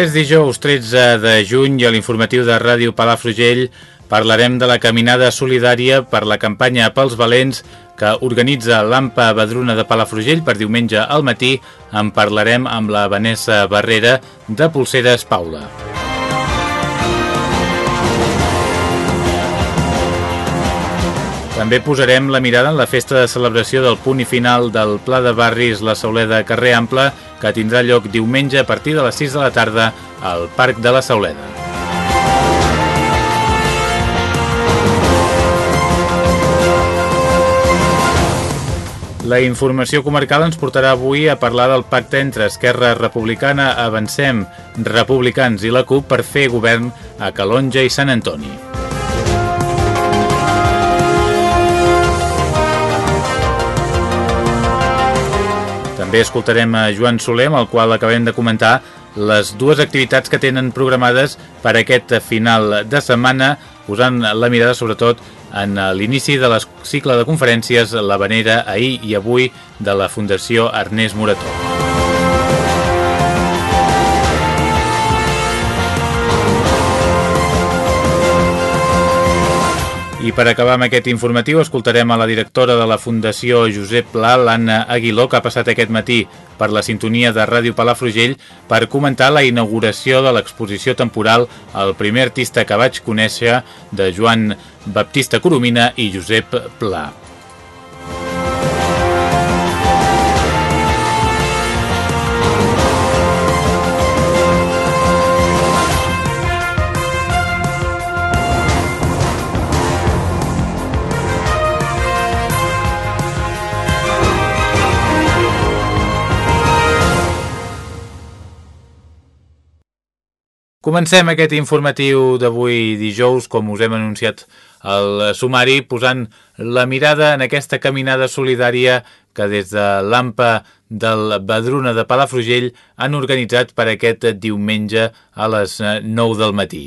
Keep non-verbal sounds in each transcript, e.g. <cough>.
És dijous 13 de juny i a l'informatiu de Ràdio Palafrugell parlarem de la caminada solidària per la campanya pels valents que organitza l'AMPA Badruna de Palafrugell per diumenge al matí. En parlarem amb la Vanessa Barrera de Polseres Paula. També posarem la mirada en la festa de celebració del punt i final del Pla de Barris La Sauleda Carrer Ample, que tindrà lloc diumenge a partir de les 6 de la tarda al Parc de la Sauleda. La informació comarcal ens portarà avui a parlar del pacte entre Esquerra Republicana, Avancem, Republicans i la CUP per fer govern a Calonja i Sant Antoni. També escoltarem a Joan Soler, amb el qual acabem de comentar les dues activitats que tenen programades per aquest final de setmana, posant la mirada sobretot en l'inici de la cicle de conferències La Vanera ahir i avui de la Fundació Ernest Morató. I per acabar amb aquest informatiu escoltarem a la directora de la Fundació Josep Pla, l'Anna Aguiló, que ha passat aquest matí per la sintonia de Ràdio Palafrugell per comentar la inauguració de l'exposició temporal El primer artista que vaig conèixer de Joan Baptista Coromina i Josep Pla. Comencem aquest informatiu d'avui dijous, com us hem anunciat al sumari, posant la mirada en aquesta caminada solidària que des de l'AMPA del Badruna de Palafrugell han organitzat per aquest diumenge a les 9 del matí.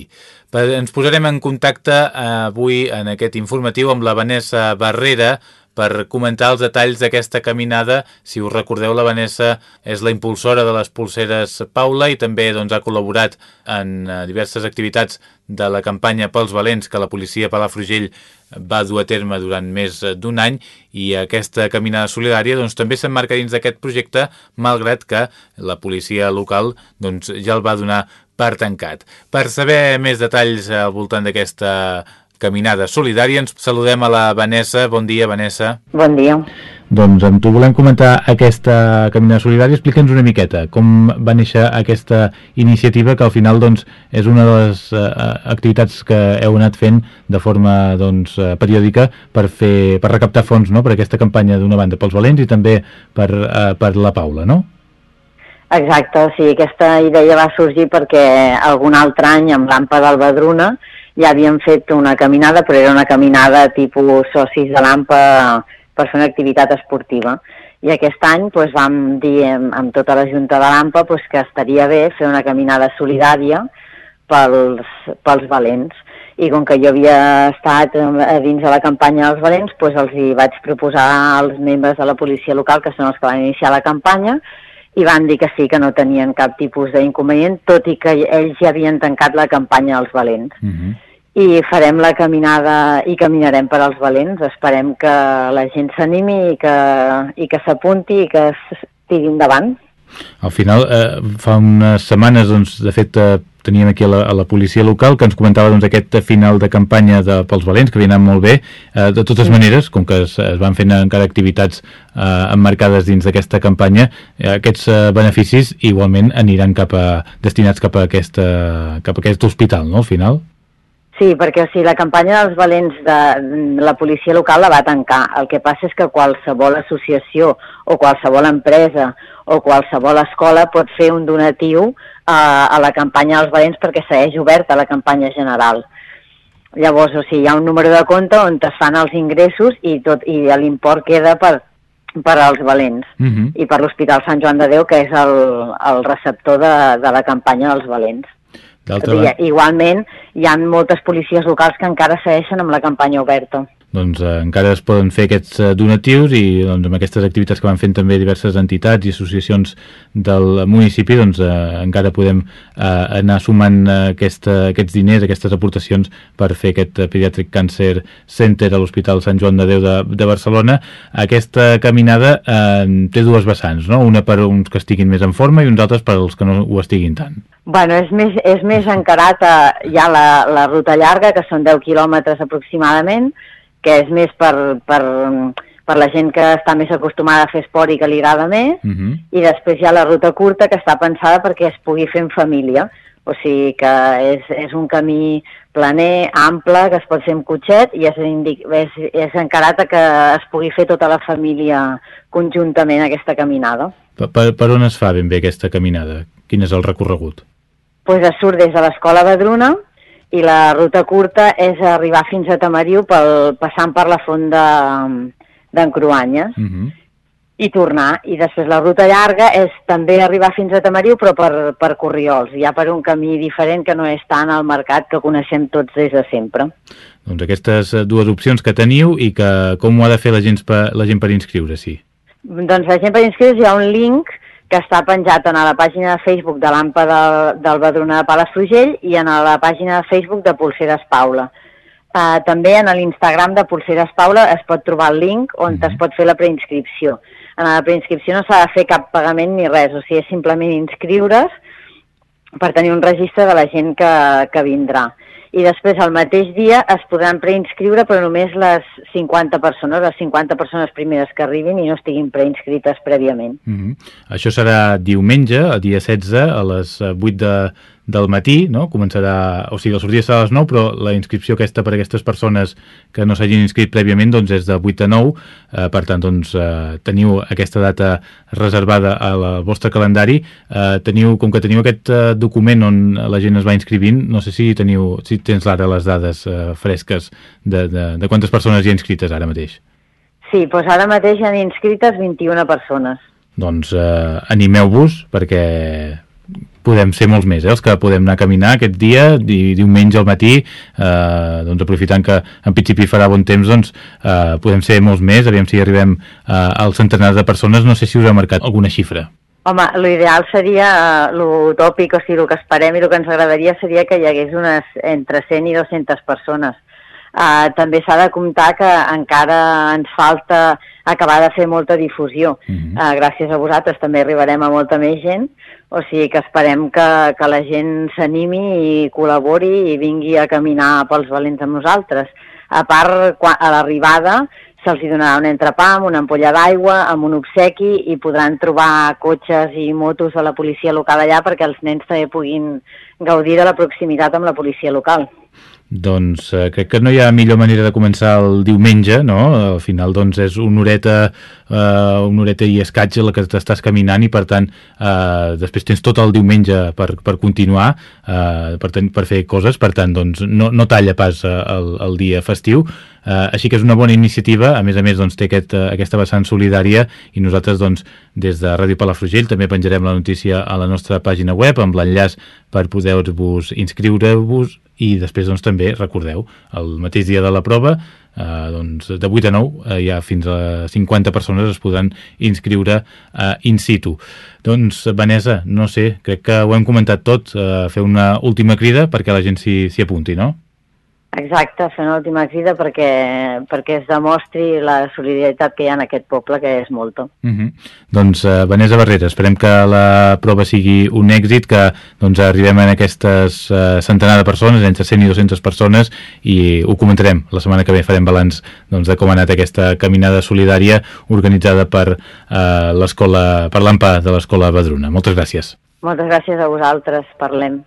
Ens posarem en contacte avui en aquest informatiu amb la Vanessa Barrera, per comentar els detalls d'aquesta caminada. Si us recordeu, la Vanessa és la impulsora de les pulseres Paula i també doncs, ha col·laborat en eh, diverses activitats de la campanya pels valents que la policia Palafrugell va dur a terme durant més d'un any i aquesta caminada solidària doncs, també s'emmarca dins d'aquest projecte malgrat que la policia local doncs, ja el va donar per tancat. Per saber més detalls al voltant d'aquesta Caminada Solidària. Ens saludem a la Vanessa. Bon dia, Vanessa. Bon dia. Doncs amb tu volem comentar aquesta Caminada Solidària. Explica'ns una miqueta com va néixer aquesta iniciativa que al final doncs, és una de les uh, activitats que heu anat fent de forma doncs, uh, periòdica per, fer, per recaptar fons no? per aquesta campanya d'una banda pels valents i també per, uh, per la Paula, no? Exacte, sí, aquesta idea va sorgir perquè algun altre any amb l'AMPA del Badruna ja havíem fet una caminada, però era una caminada tipus socis de l'AMPA per fer una activitat esportiva. I aquest any doncs, vam dir amb, tota la Junta de l'AMPA doncs, que estaria bé fer una caminada solidària pels, pels valents. I com que jo havia estat dins de la campanya dels valents, doncs els hi vaig proposar als membres de la policia local, que són els que van iniciar la campanya, i van dir que sí, que no tenien cap tipus d'inconvenient, tot i que ells ja havien tancat la campanya dels valents. Uh mhm. -huh. I farem la caminada i caminarem per als valents. Esperem que la gent s'animi i que, i que s'apunti i que es tiri endavant. Al final, eh, fa unes setmanes, doncs, de fet, eh, teníem aquí a la, a la policia local que ens comentava doncs, aquest final de campanya de, pels valents, que havia anat molt bé. Eh, de totes sí. maneres, com que es, es van fent encara activitats eh, emmarcades dins d'aquesta campanya, eh, aquests eh, beneficis igualment aniran cap a, destinats cap a, aquesta, cap a aquest hospital, no?, al final? Sí, perquè o sigui, la campanya dels valents de la policia local la va tancar. El que passa és que qualsevol associació o qualsevol empresa o qualsevol escola pot fer un donatiu a, a la campanya dels valents perquè segueix oberta la campanya general. Llavors, o sigui, hi ha un número de compte on es fan els ingressos i, tot i l'import queda per, per als valents uh -huh. i per l'Hospital Sant Joan de Déu, que és el, el receptor de, de la campanya dels valents. Igualment, hi ha moltes policies locals que encara segueixen amb la campanya oberta doncs eh, encara es poden fer aquests eh, donatius i doncs, amb aquestes activitats que van fent també diverses entitats i associacions del municipi doncs eh, encara podem eh, anar sumant eh, aquesta, aquests diners, aquestes aportacions per fer aquest Pediatric Cancer Center a l'Hospital Sant Joan de Déu de, de Barcelona. Aquesta caminada eh, té dues vessants, no? una per uns que estiguin més en forma i uns altres per als que no ho estiguin tant. Bueno, és més, és més encarat a ja la, la ruta llarga, que són 10 quilòmetres aproximadament, que és més per, per, per la gent que està més acostumada a fer esport i que li agrada més, uh mhm. -huh. i després hi ha la ruta curta que està pensada perquè es pugui fer en família, o sigui que és, és un camí planer, ample, que es pot fer amb cotxet i és, és, és encarat que es pugui fer tota la família conjuntament aquesta caminada. Per, per, per on es fa ben bé aquesta caminada? Quin és el recorregut? Pues es surt des de l'escola Badruna, i la ruta curta és arribar fins a Tamariu pel, passant per la font d'en Cruanyes uh mhm. -huh. i tornar. I després la ruta llarga és també arribar fins a Tamariu però per, per Corriols, ja per un camí diferent que no és tant al mercat que coneixem tots des de sempre. Doncs aquestes dues opcions que teniu i que com ho ha de fer la gent, la gent per inscriure-s'hi? Doncs la gent per inscriure's hi ha un link que està penjat en la pàgina de Facebook de l'AMPA de, del Badruna de Palafrugell i en la pàgina de Facebook de Pulseres Paula. Uh, també en l'Instagram de Pulseres Paula es pot trobar el link on mm -hmm. es pot fer la preinscripció. En la preinscripció no s'ha de fer cap pagament ni res, o sigui, és simplement inscriure's per tenir un registre de la gent que, que vindrà i després el mateix dia es podran preinscriure però només les 50 persones, les 50 persones primeres que arribin i no estiguin preinscrites prèviament. Mm -hmm. Això serà diumenge, el dia 16, a les 8 de, del matí, no? Començarà, o sigui, el sortir serà a les 9, però la inscripció aquesta per a aquestes persones que no s'hagin inscrit prèviament doncs és de 8 a 9, eh, per tant, doncs, eh, teniu aquesta data reservada al vostre calendari, eh, teniu, com que teniu aquest eh, document on la gent es va inscrivint, no sé si teniu, si tens ara les dades eh, fresques de, de, de quantes persones hi ha inscrites ara mateix. Sí, doncs ara mateix hi ha inscrites 21 persones. Doncs eh, animeu-vos perquè podem ser molts més, eh, els que podem anar a caminar aquest dia, di, diumenge al matí, eh, doncs aprofitant que en principi farà bon temps, doncs eh, podem ser molts més, aviam si arribem eh, al centenar de persones, no sé si us ha marcat alguna xifra. Home, l'ideal seria, uh, l'utòpic, o sigui, el que esperem i el que ens agradaria seria que hi hagués unes entre 100 i 200 persones. Uh, també s'ha de comptar que encara ens falta acabar de fer molta difusió. Uh -huh. uh, gràcies a vosaltres també arribarem a molta més gent, o sigui que esperem que, que la gent s'animi i col·labori i vingui a caminar pels valents amb nosaltres. A part, quan, a l'arribada se'ls donarà un entrepà amb una ampolla d'aigua, amb un obsequi i podran trobar cotxes i motos de la policia local allà perquè els nens també puguin gaudir de la proximitat amb la policia local. Doncs eh, crec que no hi ha millor manera de començar el diumenge, no? Al final doncs és una horeta, eh, una horeta i escatge la que t'estàs caminant i per tant eh, després tens tot el diumenge per, per continuar, eh, per, ten, per fer coses, per tant doncs no, no talla pas eh, el, el dia festiu, eh, així que és una bona iniciativa, a més a més doncs té aquest, eh, aquesta vessant solidària i nosaltres doncs des de Ràdio Palafrugell també penjarem la notícia a la nostra pàgina web amb l'enllaç per poder-vos inscriure-vos i després doncs, també, recordeu, el mateix dia de la prova, eh, doncs, de 8 a 9, eh, ja fins a 50 persones es podran inscriure eh, in situ. Doncs, Vanessa, no sé, crec que ho hem comentat tot, eh, fer una última crida perquè la gent s'hi apunti, no? Exacte, fer una última crida perquè, perquè es demostri la solidaritat que hi ha en aquest poble, que és molta. Uh mhm. -huh. Doncs, uh, Vanessa Barrera, esperem que la prova sigui un èxit, que doncs, arribem en aquestes uh, centenar de persones, entre 100 i 200 persones, i ho comentarem. La setmana que ve farem balanç doncs, de com ha anat aquesta caminada solidària organitzada per uh, l'escola, per l'AMPA de l'escola Badruna. Moltes gràcies. Moltes gràcies a vosaltres, parlem.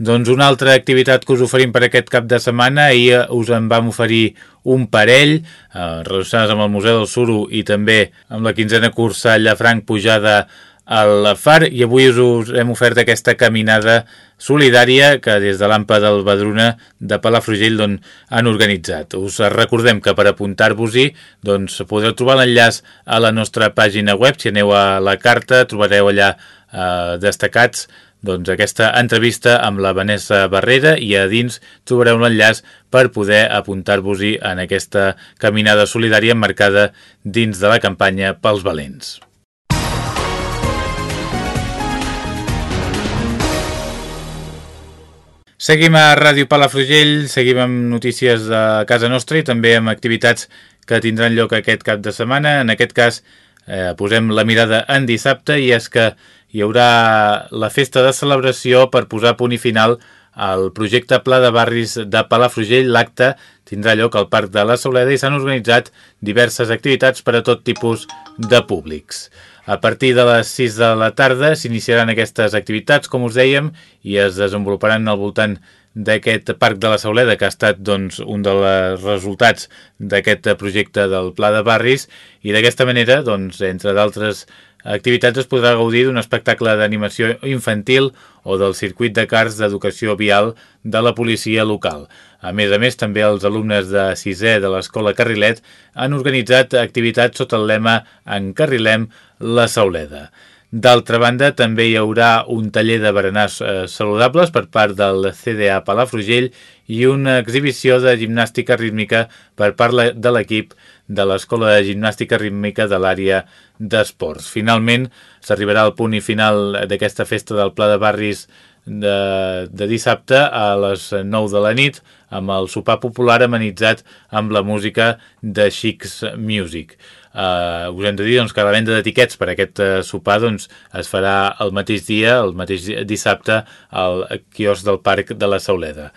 Doncs una altra activitat que us oferim per aquest cap de setmana, ahir us en vam oferir un parell eh, relacionades amb el Museu del Suro i també amb la quinzena cursa Llafranc pujada al Far i avui us hem ofert aquesta caminada solidària que des de l'AMPA del Badruna de Palafrugell doncs, han organitzat. Us recordem que per apuntar-vos-hi doncs, podreu trobar l'enllaç a la nostra pàgina web. Si aneu a la carta trobareu allà eh, destacats doncs, aquesta entrevista amb la Vanessa Barrera i a dins trobareu l'enllaç per poder apuntar-vos-hi en aquesta caminada solidària marcada dins de la campanya pels valents. Seguim a Ràdio Palafrugell, seguim amb notícies de casa nostra i també amb activitats que tindran lloc aquest cap de setmana. En aquest cas, eh, posem la mirada en dissabte i és que hi haurà la festa de celebració per posar punt i final al projecte Pla de Barris de Palafrugell. L'acte tindrà lloc al Parc de la Soleda i s'han organitzat diverses activitats per a tot tipus de públics. A partir de les 6 de la tarda s'iniciaran aquestes activitats, com us dèiem, i es desenvoluparan al voltant d'aquest Parc de la Sauleda, que ha estat doncs, un dels resultats d'aquest projecte del Pla de Barris, i d'aquesta manera, doncs, entre d'altres activitats es podrà gaudir d'un espectacle d'animació infantil o del circuit de cars d'educació vial de la policia local. A més a més, també els alumnes de sisè de l'Escola Carrilet han organitzat activitats sota el lema Encarrilem la Sauleda. D'altra banda, també hi haurà un taller de berenars eh, saludables per part del CDA Palafrugell i una exhibició de gimnàstica rítmica per part de l'equip de l'Escola de Gimnàstica Rítmica de l'àrea d'esports. Finalment, s'arribarà al punt i final d'aquesta festa del Pla de Barris de, de dissabte a les 9 de la nit amb el sopar popular amenitzat amb la música de Chics Music. Uh, us hem de dir doncs, que la venda d'etiquets per aquest uh, sopar doncs, es farà el mateix dia, el mateix dissabte, al quiosc del Parc de la Sauleda.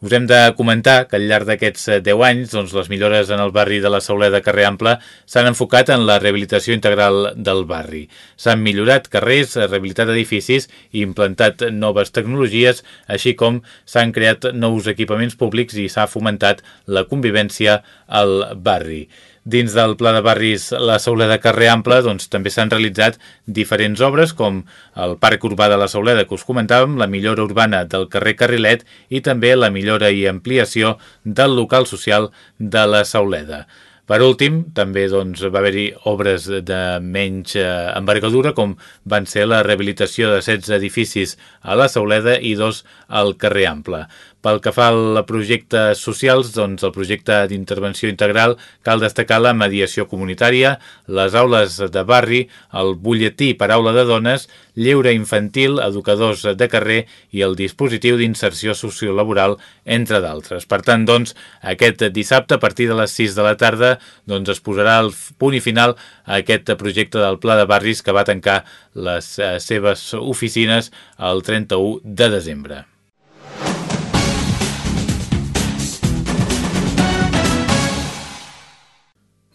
Us hem de comentar que al llarg d'aquests 10 eh, anys doncs, les millores en el barri de la Sauleda Carrer Ample s'han enfocat en la rehabilitació integral del barri. S'han millorat carrers, rehabilitat edificis i implantat noves tecnologies, així com s'han creat nous equipaments públics i s'ha fomentat la convivència al barri. Dins del Pla de Barris La Sauleda Carrer Ample doncs, també s'han realitzat diferents obres com el Parc Urbà de la Sauleda que us comentàvem, la millora urbana del carrer Carrilet i també la millora i ampliació del local social de la Sauleda. Per últim, també doncs, va haver-hi obres de menys eh, envergadura, com van ser la rehabilitació de 16 edificis a la Sauleda i dos al carrer Ample. Pel que fa al projecte socials, doncs el projecte d'intervenció integral cal destacar la mediació comunitària, les aules de barri, el butlletí per aula de dones, lleure infantil, educadors de carrer i el dispositiu d'inserció sociolaboral, entre d'altres. Per tant, doncs, aquest dissabte, a partir de les 6 de la tarda, doncs es posarà el punt i final a aquest projecte del Pla de Barris que va tancar les eh, seves oficines el 31 de desembre.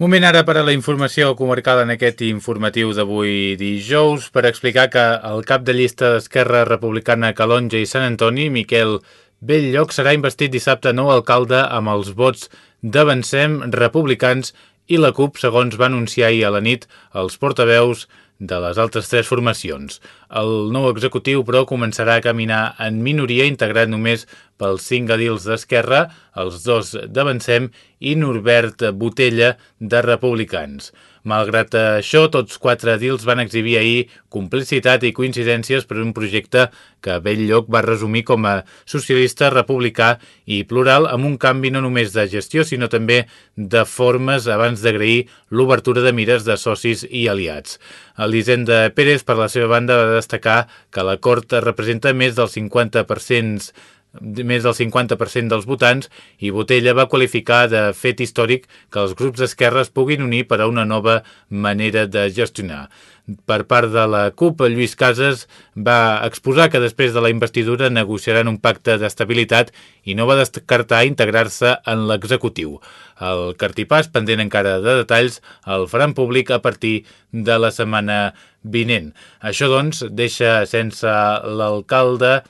Moment ara per a la informació comarcal en aquest informatiu d'avui dijous per explicar que el cap de llista d'Esquerra Republicana Calonja i Sant Antoni, Miquel Belllloc, serà investit dissabte nou alcalde amb els vots d'Avancem, Republicans i la CUP, segons va anunciar ahir a la nit els portaveus de les altres tres formacions. El nou executiu, però, començarà a caminar en minoria, integrat només pels cinc edils d'Esquerra, els dos d'Avancem i Norbert Botella de Republicans. Malgrat això, tots quatre edils van exhibir ahir complicitat i coincidències per un projecte que Belllloc va resumir com a socialista, republicà i plural amb un canvi no només de gestió, sinó també de formes abans d'agrair l'obertura de mires de socis i aliats. Elisenda Pérez, per la seva banda, va destacar que l'acord representa més del 50% més del 50% dels votants i Botella va qualificar de fet històric que els grups d'esquerres puguin unir per a una nova manera de gestionar. Per part de la CUP, Lluís Casas va exposar que després de la investidura negociaran un pacte d'estabilitat i no va descartar integrar-se en l'executiu. El cartipàs, pendent encara de detalls, el faran públic a partir de la setmana vinent. Això, doncs, deixa sense l'alcalde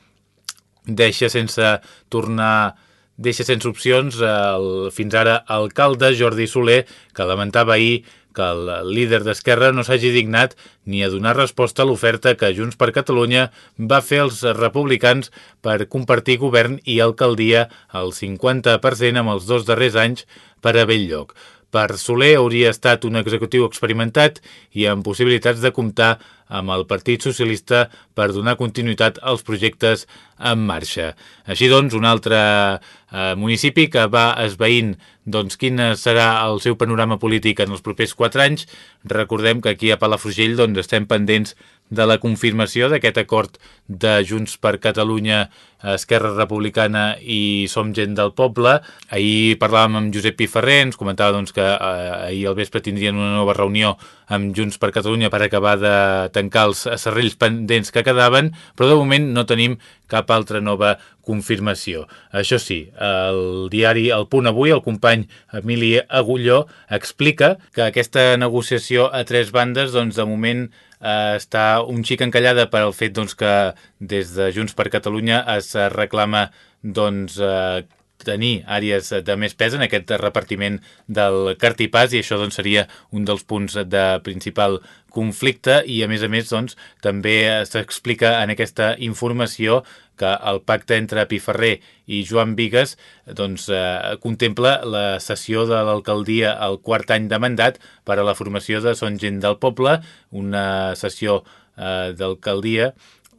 deixa sense tornar deixa sense opcions el, fins ara alcalde Jordi Soler, que lamentava ahir que el líder d'Esquerra no s'hagi dignat ni a donar resposta a l'oferta que Junts per Catalunya va fer als republicans per compartir govern i alcaldia al 50% amb els dos darrers anys per a Belllloc. Per Soler hauria estat un executiu experimentat i amb possibilitats de comptar amb el Partit Socialista per donar continuïtat als projectes en marxa. Així doncs, un altre eh, municipi que va esveint doncs, quin serà el seu panorama polític en els propers quatre anys. Recordem que aquí a Palafrugell doncs, estem pendents de la confirmació d'aquest acord de Junts per Catalunya, Esquerra Republicana i Som Gent del Poble. Ahir parlàvem amb Josep Piferrer, ens comentava doncs, que eh, ahir al vespre tindrien una nova reunió amb Junts per Catalunya per acabar de tancar els serrells pendents que quedaven, però de moment no tenim cap altra nova confirmació. Això sí, el diari El Punt Avui, el company Emili Agulló, explica que aquesta negociació a tres bandes, doncs, de moment eh, està un xic encallada per al fet doncs, que des de Junts per Catalunya es reclama doncs, eh, tenir àrees de més pes en aquest repartiment del cartipàs i això doncs, seria un dels punts de principal conflicte. I a més a més doncs, també s'explica en aquesta informació que el pacte entre Piferrer i Joan Vigues doncs, eh, contempla la sessió de l'alcaldia al quart any de mandat per a la formació de Son Gent del Poble, una sessió eh, d'alcaldia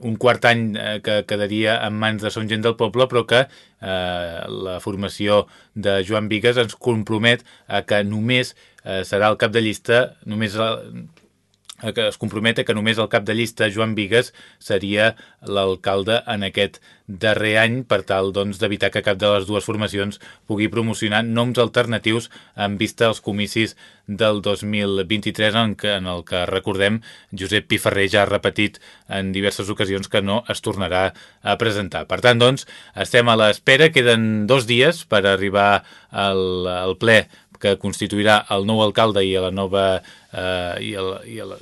un quart any eh, que quedaria en mans de Son Gent del Poble, però que eh, la formació de Joan Vigues ens compromet a que només eh, serà el cap de llista, només que es compromet que només el cap de llista, Joan Vigues, seria l'alcalde en aquest darrer any per tal doncs, d'evitar que cap de les dues formacions pugui promocionar noms alternatius en vista als comicis del 2023 en, que, en el que recordem Josep Piferrer ja ha repetit en diverses ocasions que no es tornarà a presentar. Per tant, doncs, estem a l'espera, queden dos dies per arribar al, al ple que constituirà el nou alcalde i a la nova... Eh, i, el, i, el,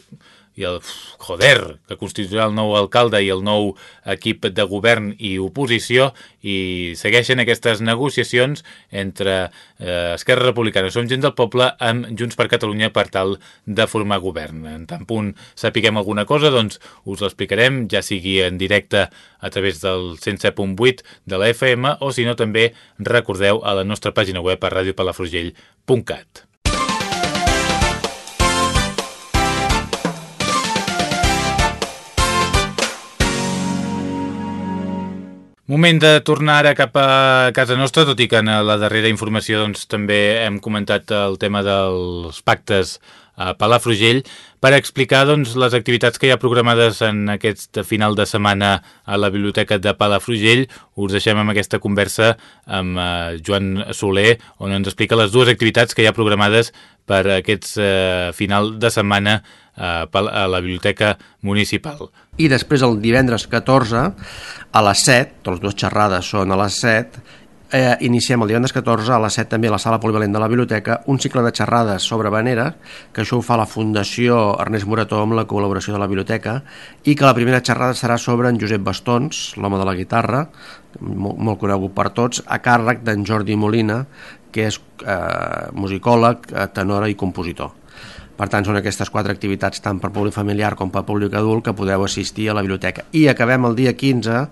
i el joder, que constituirà el nou alcalde i el nou equip de govern i oposició i segueixen aquestes negociacions entre eh, Esquerra Republicana Som Gent del Poble amb Junts per Catalunya per tal de formar govern. En tant punt sapiguem alguna cosa, doncs us l'explicarem, ja sigui en directe a través del 107.8 de la FM o si no també recordeu a la nostra pàgina web a radiopalafrugell.com Moment de tornar ara cap a casa nostra, tot i que en la darrera informació doncs, també hem comentat el tema dels pactes a Palafrugell per explicar doncs, les activitats que hi ha programades en aquest final de setmana a la Biblioteca de Palafrugell. Us deixem amb aquesta conversa amb eh, Joan Soler, on ens explica les dues activitats que hi ha programades per aquest eh, final de setmana a la Biblioteca Municipal. I després el divendres 14 a les 7, les dues xerrades són a les 7, eh, iniciem el divendres 14 a les 7 també a la sala polivalent de la biblioteca un cicle de xerrades sobre Vanera, que això ho fa la Fundació Ernest Morató amb la col·laboració de la biblioteca, i que la primera xerrada serà sobre en Josep Bastons, l'home de la guitarra, molt, molt conegut per tots, a càrrec d'en Jordi Molina, que és eh, musicòleg, eh, tenora i compositor. Per tant, són aquestes quatre activitats tant per públic familiar com per públic adult que podeu assistir a la biblioteca. I acabem el dia 15 eh,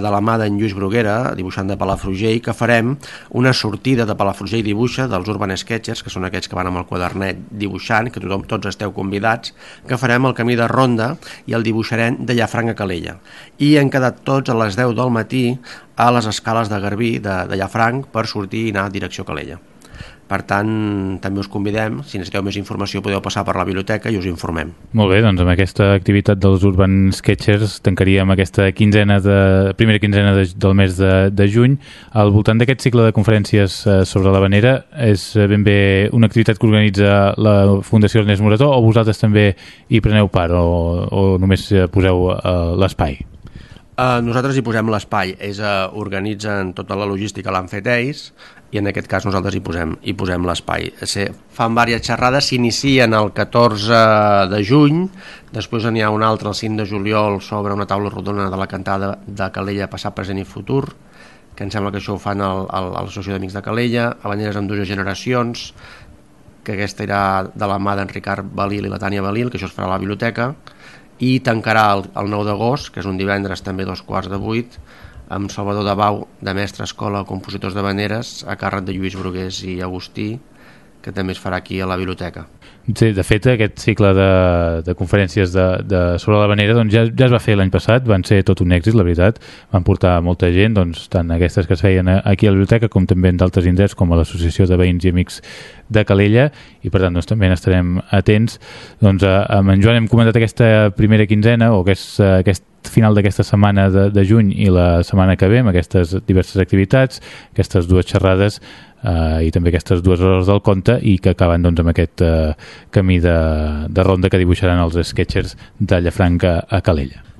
de la mà d'en Lluís Bruguera, dibuixant de Palafrugell, que farem una sortida de Palafrugell Dibuixa dels Urban Sketchers, que són aquests que van amb el quadernet dibuixant, que tothom, tots esteu convidats, que farem el camí de Ronda i el dibuixarem de Llafranc a Calella. I hem quedat tots a les 10 del matí a les escales de Garbí de, de Llafranc per sortir i anar a direcció Calella. Per tant, també us convidem, si necessiteu més informació podeu passar per la biblioteca i us informem. Molt bé, doncs amb aquesta activitat dels Urban Sketchers tancaríem aquesta quinzena de, primera quinzena de, del mes de, de juny. Al voltant d'aquest cicle de conferències eh, sobre l'Havanera és ben bé una activitat que organitza la Fundació Ernest Morató o vosaltres també hi preneu part o, o només poseu uh, l'espai? Uh, nosaltres hi posem l'espai, ells uh, organitzen tota la logística, l'han fet ells, i en aquest cas nosaltres hi posem, hi posem l'espai. Fan diverses xerrades, s'inicien el 14 de juny, després n'hi ha una altra el 5 de juliol sobre una taula rodona de la cantada de Calella passat, present i futur, que em sembla que això ho fan al, al, a l'Associació d'Amics de Calella, Habaneres amb dues generacions, que aquesta era de la mà d'en Ricard Balil i la Tània Balil, que això es farà a la biblioteca, i tancarà el, el 9 d'agost, que és un divendres també dos quarts de vuit, amb Salvador de Bau, de mestre escola compositors de veneres, a càrrec de Lluís Brugués i Agustí, que també es farà aquí a la biblioteca. Sí, de fet, aquest cicle de, de conferències de, de sobre la vanera doncs ja, ja es va fer l'any passat, van ser tot un èxit, la veritat. Van portar molta gent, doncs, tant aquestes que es feien aquí a la biblioteca com també en d'altres indrets, com a l'Associació de Veïns i Amics de Calella, i per tant doncs, també n'estarem atents. Doncs, a, amb en Joan hem comentat aquesta primera quinzena, o aquest, aquest final d'aquesta setmana de, de juny i la setmana que ve amb aquestes diverses activitats, aquestes dues xerrades eh, i també aquestes dues hores del conte i que acaben doncs, amb aquest eh, camí de, de ronda que dibuixaran els sketchers de Llafranca a Calella.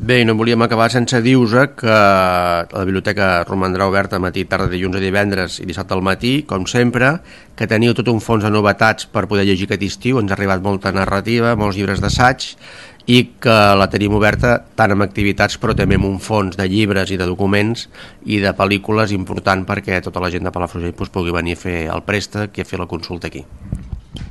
Bé, no volíem acabar sense dir-vos que la biblioteca romandrà oberta matí, tarda, dilluns a divendres i dissabte al matí, com sempre, que teniu tot un fons de novetats per poder llegir aquest estiu, ens ha arribat molta narrativa, molts llibres d'assaig, i que la tenim oberta tant amb activitats però també amb un fons de llibres i de documents i de pel·lícules important perquè tota la gent de Palafrugell pues, pugui venir a fer el préstec i a fer la consulta aquí.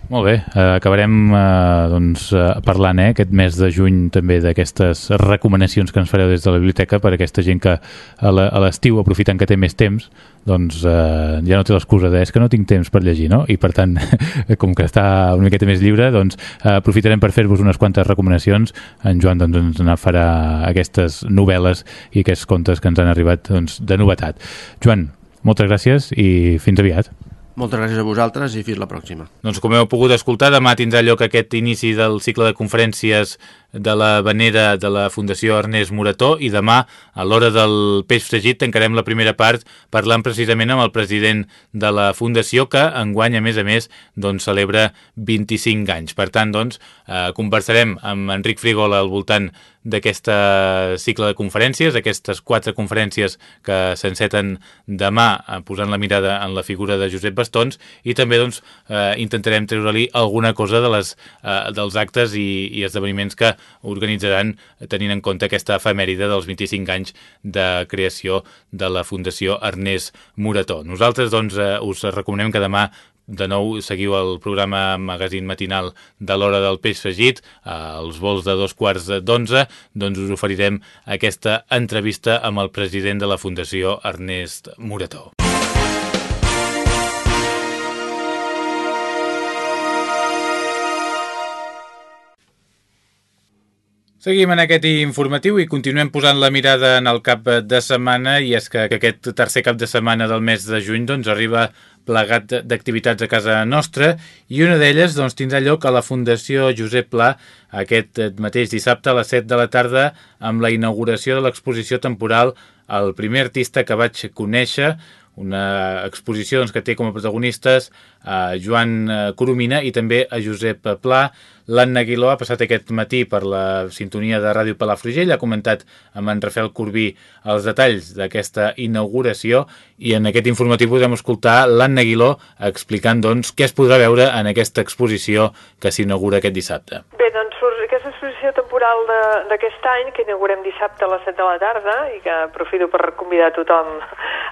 Molt bé, eh, acabarem eh, doncs, eh, parlant eh, aquest mes de juny també d'aquestes recomanacions que ens fareu des de la biblioteca per a aquesta gent que a l'estiu, aprofitant que té més temps, doncs eh, ja no té l'excusa de és que no tinc temps per llegir, no? I per tant, <laughs> com que està una miqueta més lliure, doncs eh, aprofitarem per fer-vos unes quantes recomanacions. En Joan doncs, ens farà aquestes novel·les i aquests contes que ens han arribat doncs, de novetat. Joan, moltes gràcies i fins aviat. Moltes gràcies a vosaltres i fins la pròxima. Doncs com heu pogut escoltar, demà tindrà lloc aquest inici del cicle de conferències de la vanera de la Fundació Ernest Morató i demà, a l'hora del peix fregit, tancarem la primera part parlant precisament amb el president de la Fundació que enguany, a més a més, doncs, celebra 25 anys. Per tant, doncs, eh, conversarem amb Enric Frigola al voltant d'aquesta cicle de conferències, aquestes quatre conferències que s'enceten demà eh, posant la mirada en la figura de Josep Bastons i també doncs, eh, intentarem treure-li alguna cosa de les, eh, dels actes i, i esdeveniments que organitzaran tenint en compte aquesta efemèride dels 25 anys de creació de la Fundació Ernest Morató. Nosaltres doncs, eh, us recomanem que demà de nou seguiu el programa magazín matinal de l'hora del peix fregit, als vols de dos quarts d'onze, doncs us oferirem aquesta entrevista amb el president de la Fundació Ernest Morató. Seguim en aquest informatiu i continuem posant la mirada en el cap de setmana i és que aquest tercer cap de setmana del mes de juny doncs, arriba plegat d'activitats a casa nostra i una d'elles doncs, tindrà lloc a la Fundació Josep Pla aquest mateix dissabte a les 7 de la tarda amb la inauguració de l'exposició temporal El primer artista que vaig conèixer, una exposició doncs, que té com a protagonistes a Joan eh, Coromina i també a Josep Pla. L'Anna Aguiló ha passat aquest matí per la sintonia de Ràdio Palafrugell, ha comentat amb en Rafael Corbí els detalls d'aquesta inauguració i en aquest informatiu podem escoltar l'Anna Aguiló explicant doncs, què es podrà veure en aquesta exposició que s'inaugura aquest dissabte. Bé, doncs temporal d'aquest any, que inaugurem dissabte a les 7 de la tarda i que aprofito per convidar tothom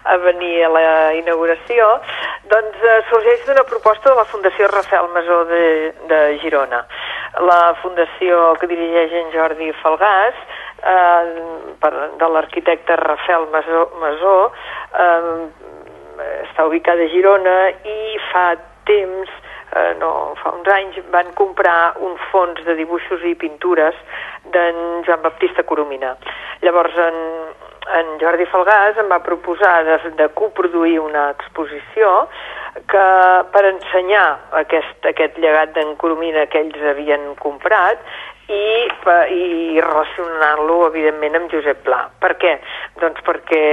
a venir a la inauguració, doncs eh, sorgeix d'una proposta de la Fundació Rafael Masó de, de Girona. La fundació que dirigeix en Jordi Falgàs, eh, per, de l'arquitecte Rafael Masó, Masó eh, està ubicada a Girona i fa temps eh, no, fa uns anys van comprar un fons de dibuixos i pintures d'en Joan Baptista Coromina. Llavors en, en Jordi Falgàs em va proposar de, de coproduir una exposició que per ensenyar aquest, aquest llegat d'en Coromina que ells havien comprat i, i relacionant-lo, evidentment, amb Josep Pla. Per què? Doncs perquè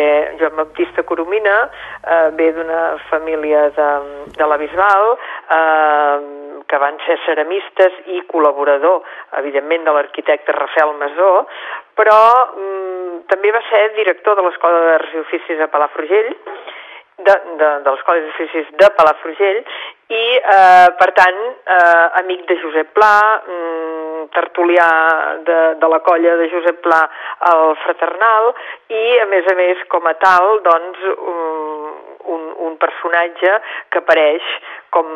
Joan Baptista Coromina eh, ve d'una família de, de la Bisbal, eh, que van ser ceramistes i col·laborador, evidentment, de l'arquitecte Rafael Masó, però mm, també va ser director de l'Escola d'Arts i Oficis a Palafrugell, de, de, de l'Escola d'Oficis de Palafrugell, i, eh, per tant, eh, amic de Josep Pla, mm, tertulià de, de la colla de Josep Pla al Fraternal, i, a més a més, com a tal, doncs, un, un personatge que apareix com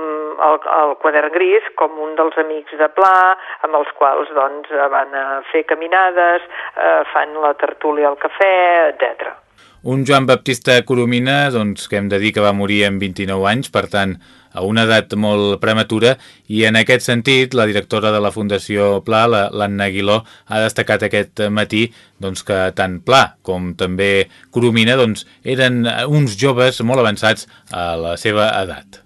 el, el quadern gris, com un dels amics de Pla, amb els quals doncs, van a fer caminades, eh, fan la tertúlia al cafè, etc. Un Joan Baptista Coromina, doncs, que hem de dir que va morir amb 29 anys, per tant, a una edat molt prematura i en aquest sentit la directora de la Fundació Pla, l'Anna Aguiló, ha destacat aquest matí doncs, que tant Pla com també Coromina doncs, eren uns joves molt avançats a la seva edat.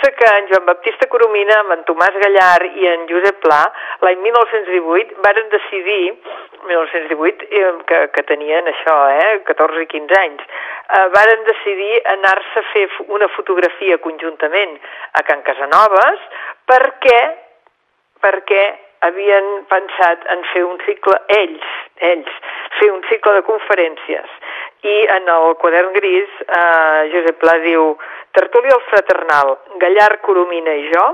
Pensa que en Joan Baptista Coromina, amb en Tomàs Gallar i en Josep Pla, l'any 1918 varen decidir 1918, eh, que, que tenien això, eh, 14 i 15 anys, eh, varen decidir anar-se a fer una fotografia conjuntament a Can Casanovas perquè, perquè havien pensat en fer un cicle, ells, ells, fer un cicle de conferències. I en el quadern gris, eh, Josep Pla diu, Tertúlia al Fraternal, Gallar, Coromina i jo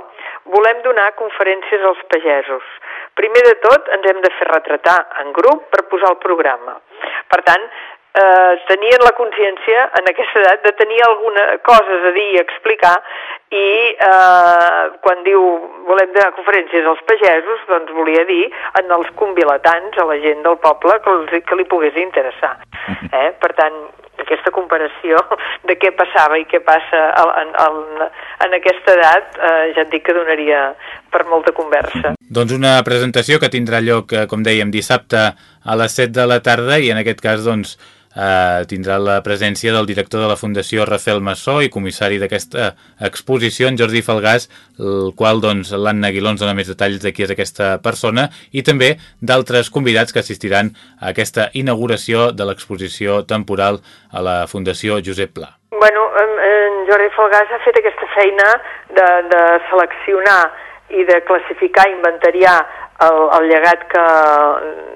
volem donar conferències als pagesos. Primer de tot, ens hem de fer retratar en grup per posar el programa. Per tant, eh, tenien la consciència en aquesta edat de tenir alguna coses a dir i explicar i eh, quan diu volem donar conferències als pagesos doncs volia dir en els convilatants, a la gent del poble que, els, que li pogués interessar. Eh? Per tant, aquesta comparació de què passava i què passa en, en, en aquesta edat eh, ja et dic que donaria per molta conversa. Doncs una presentació que tindrà lloc, eh, com dèiem, dissabte a les 7 de la tarda i en aquest cas doncs eh, tindrà la presència del director de la Fundació Rafael Massó i comissari d'aquesta exposició, en Jordi Falgàs, el qual doncs, l'Anna Aguiló ens dona més detalls de qui és aquesta persona i també d'altres convidats que assistiran a aquesta inauguració de l'exposició temporal a la Fundació Josep Pla. Bueno, en Jordi Falgàs ha fet aquesta feina de, de seleccionar i de classificar, inventariar el, el llegat que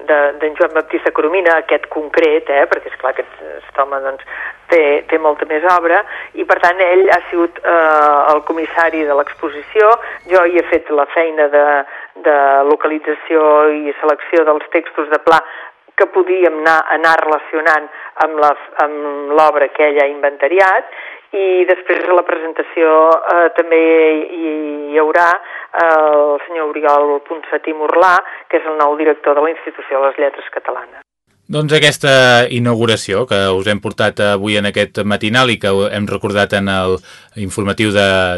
d'en Joan Baptista Coromina, aquest concret, eh, perquè és clar que aquest home doncs, té, té molta més obra, i per tant ell ha sigut eh, el comissari de l'exposició, jo hi he fet la feina de, de localització i selecció dels textos de pla que podíem anar, anar relacionant amb l'obra que ell ha inventariat i després a la presentació eh, també hi, hi haurà eh, el senyor Oriol Ponsatí Morlà, que és el nou director de la Institució de les Lletres Catalanes. Doncs aquesta inauguració que us hem portat avui en aquest matinal i que hem recordat en el informatiu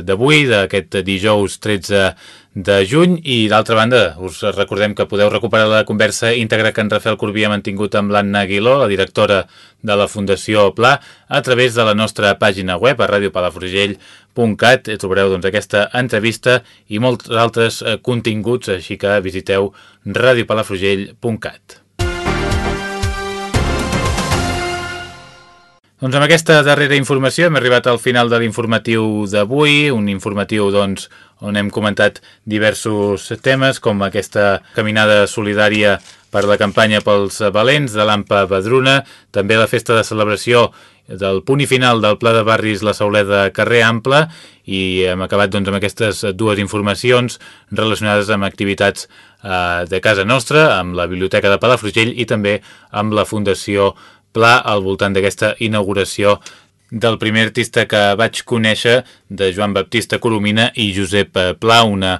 d'avui, d'aquest dijous 13 de juny, i d'altra banda us recordem que podeu recuperar la conversa íntegra que en Rafael Corbí ha mantingut amb l'Anna Aguiló, la directora de la Fundació Pla, a través de la nostra pàgina web a radiopalafrugell.cat trobareu doncs, aquesta entrevista i molts altres eh, continguts, així que visiteu radiopalafrugell.cat. Doncs amb aquesta darrera informació hem arribat al final de l'informatiu d'avui, un informatiu doncs, on hem comentat diversos temes com aquesta caminada solidària per la campanya pels valents de l'AMPA Badruna, també la festa de celebració del punt i final del Pla de Barris La Sauleda Carrer Ample i hem acabat doncs, amb aquestes dues informacions relacionades amb activitats eh, de casa nostra, amb la Biblioteca de Palafrugell i també amb la Fundació pla al voltant d'aquesta inauguració del primer artista que vaig conèixer de Joan Baptista Coromina i Josep Pla, una,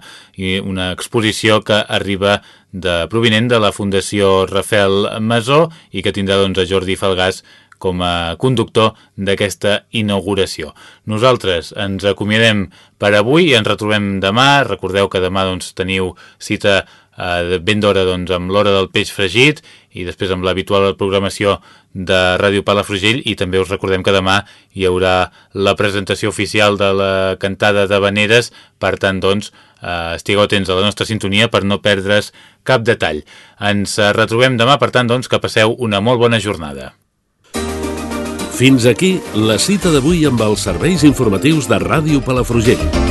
una exposició que arriba de provinent de la Fundació Rafael Masó i que tindrà doncs, a Jordi Falgàs com a conductor d'aquesta inauguració. Nosaltres ens acomiadem per avui i ens retrobem demà. Recordeu que demà doncs, teniu cita eh, ben d'hora doncs, amb l'hora del peix fregit i després amb l'habitual programació de Ràdio Palafrugell i també us recordem que demà hi haurà la presentació oficial de la cantada de Vaneres, per tant doncs eh, estigueu atents a la nostra sintonia per no perdre's cap detall. Ens retrobem demà, per tant doncs que passeu una molt bona jornada. Fins aquí la cita d'avui amb els serveis informatius de Ràdio Palafrugell.